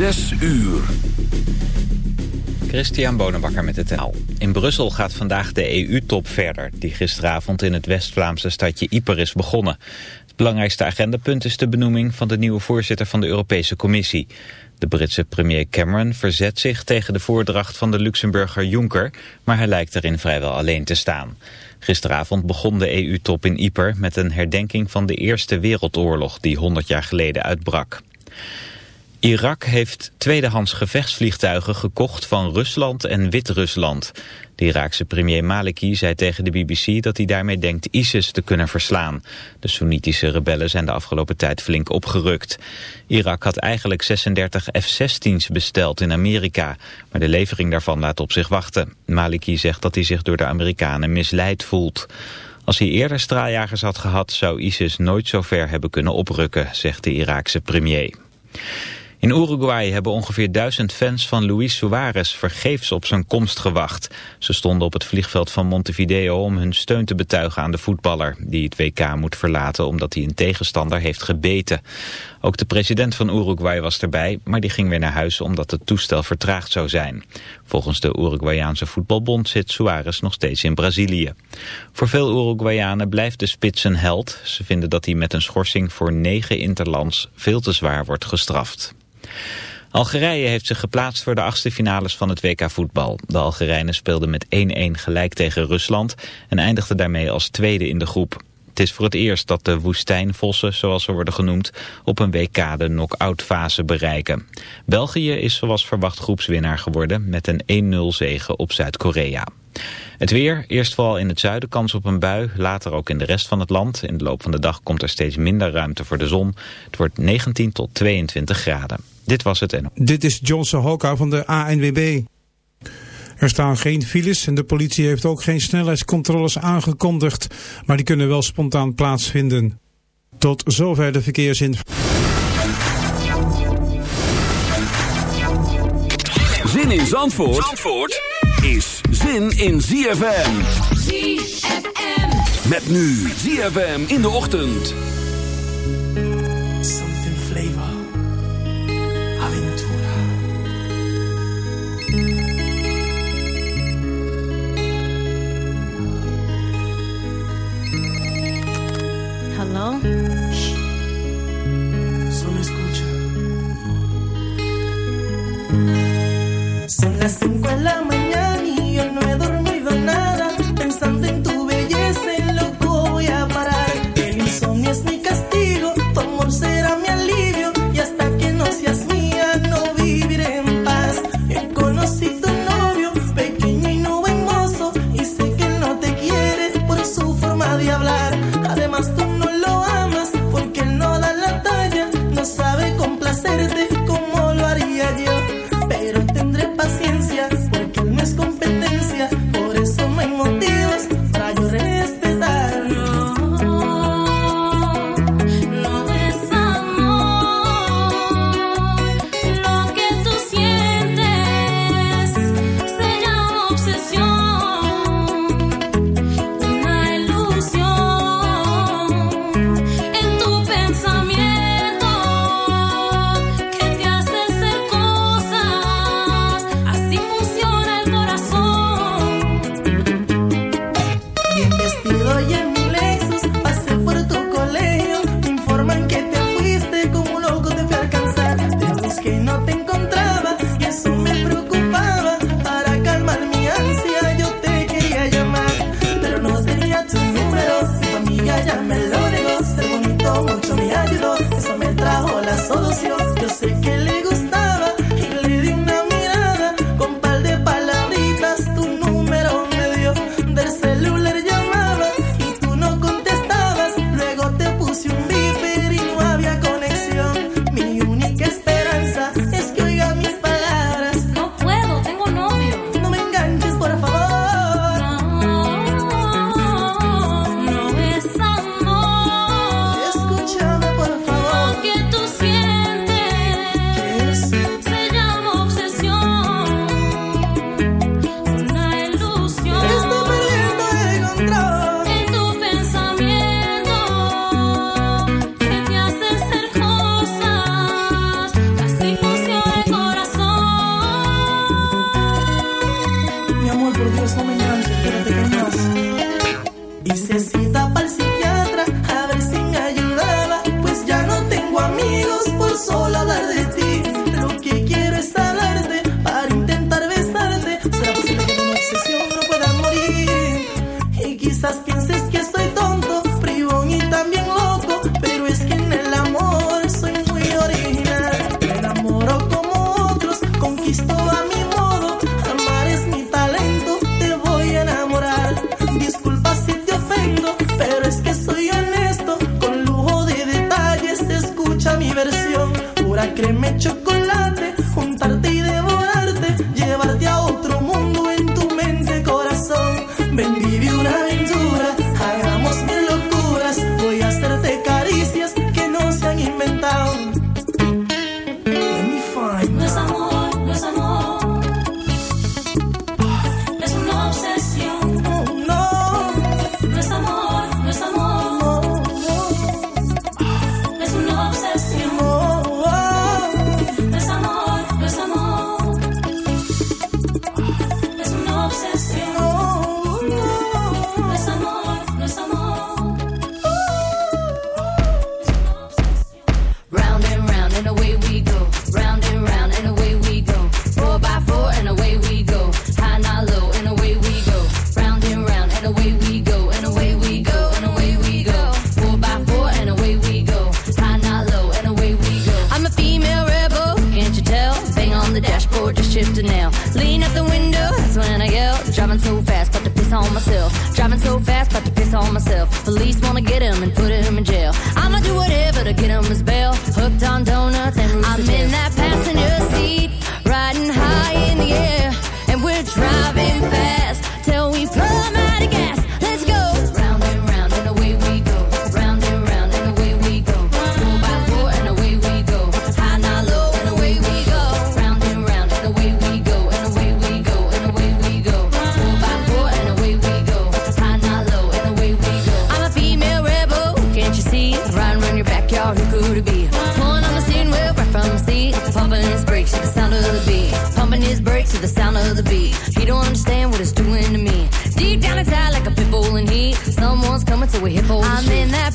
Zes uur. Christian Bonenbakker met het taal. In Brussel gaat vandaag de EU-top verder... die gisteravond in het West-Vlaamse stadje Ieper is begonnen. Het belangrijkste agendapunt is de benoeming van de nieuwe voorzitter van de Europese Commissie. De Britse premier Cameron verzet zich tegen de voordracht van de Luxemburger Juncker... maar hij lijkt erin vrijwel alleen te staan. Gisteravond begon de EU-top in Ieper met een herdenking van de Eerste Wereldoorlog... die 100 jaar geleden uitbrak. Irak heeft tweedehands gevechtsvliegtuigen gekocht van Rusland en Wit-Rusland. De Iraakse premier Maliki zei tegen de BBC dat hij daarmee denkt ISIS te kunnen verslaan. De Soenitische rebellen zijn de afgelopen tijd flink opgerukt. Irak had eigenlijk 36 F-16's besteld in Amerika, maar de levering daarvan laat op zich wachten. Maliki zegt dat hij zich door de Amerikanen misleid voelt. Als hij eerder straaljagers had gehad, zou ISIS nooit zo ver hebben kunnen oprukken, zegt de Iraakse premier. In Uruguay hebben ongeveer duizend fans van Luis Suarez vergeefs op zijn komst gewacht. Ze stonden op het vliegveld van Montevideo om hun steun te betuigen aan de voetballer... die het WK moet verlaten omdat hij een tegenstander heeft gebeten. Ook de president van Uruguay was erbij, maar die ging weer naar huis omdat het toestel vertraagd zou zijn. Volgens de Uruguayaanse voetbalbond zit Suarez nog steeds in Brazilië. Voor veel Uruguayanen blijft de spits een held. Ze vinden dat hij met een schorsing voor negen interlands veel te zwaar wordt gestraft. Algerije heeft zich geplaatst voor de achtste finales van het WK voetbal. De Algerijnen speelden met 1-1 gelijk tegen Rusland en eindigden daarmee als tweede in de groep. Het is voor het eerst dat de woestijnvossen, zoals ze worden genoemd, op een WK de knock-out fase bereiken. België is zoals verwacht groepswinnaar geworden met een 1-0 zege op Zuid-Korea. Het weer, eerst vooral in het zuiden kans op een bui, later ook in de rest van het land. In de loop van de dag komt er steeds minder ruimte voor de zon. Het wordt 19 tot 22 graden. Dit was het en. Dit is Johnson Hoka van de ANWB. Er staan geen files en de politie heeft ook geen snelheidscontroles aangekondigd, maar die kunnen wel spontaan plaatsvinden. Tot zover de verkeersinformatie. Zin in Zandvoort, Zandvoort is zin in ZFM. ZFM. Met nu ZFM in de ochtend. Something flavor. Solo escucha. Son las 5 de la mañana the sound of the beat. Pumping his brakes to the sound of the beat. He don't understand what it's doing to me. Deep down inside, like a pit bull in heat. Someone's coming to a hip hole. I'm in that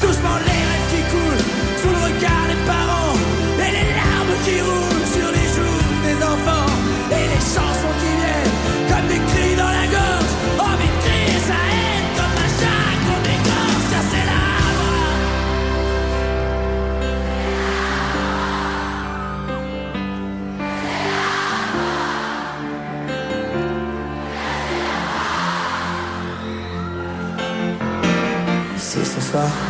Doucement les rêves qui coulent sous le regard des parents et les larmes qui roulent sur les joues des enfants et les chansons qui viennent comme des cris dans la gorge. Oh, Envie de crier sa haine comme un chat qu'on dégorge car c'est là. C'est ce soir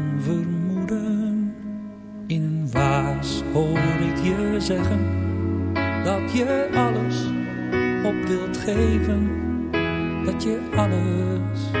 vermoeden. In een waas hoor ik je zeggen dat je alles op wilt geven. Dat je alles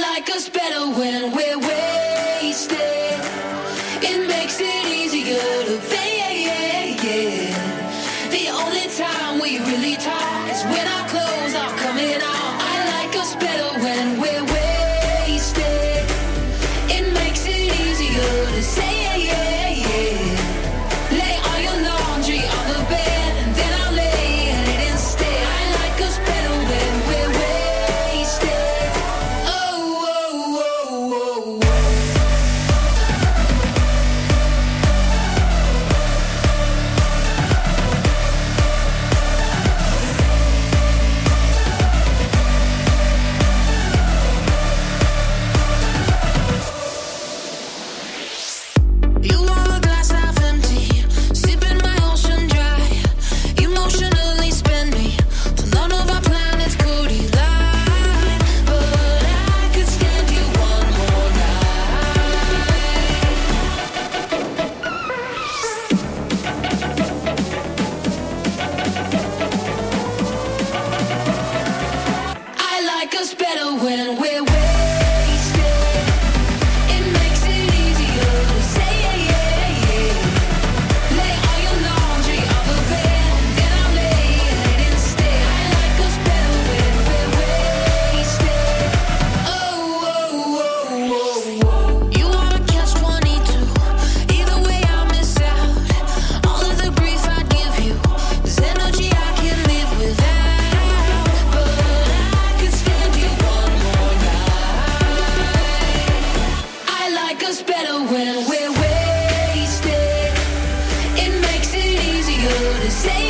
like us better when we're wasted. say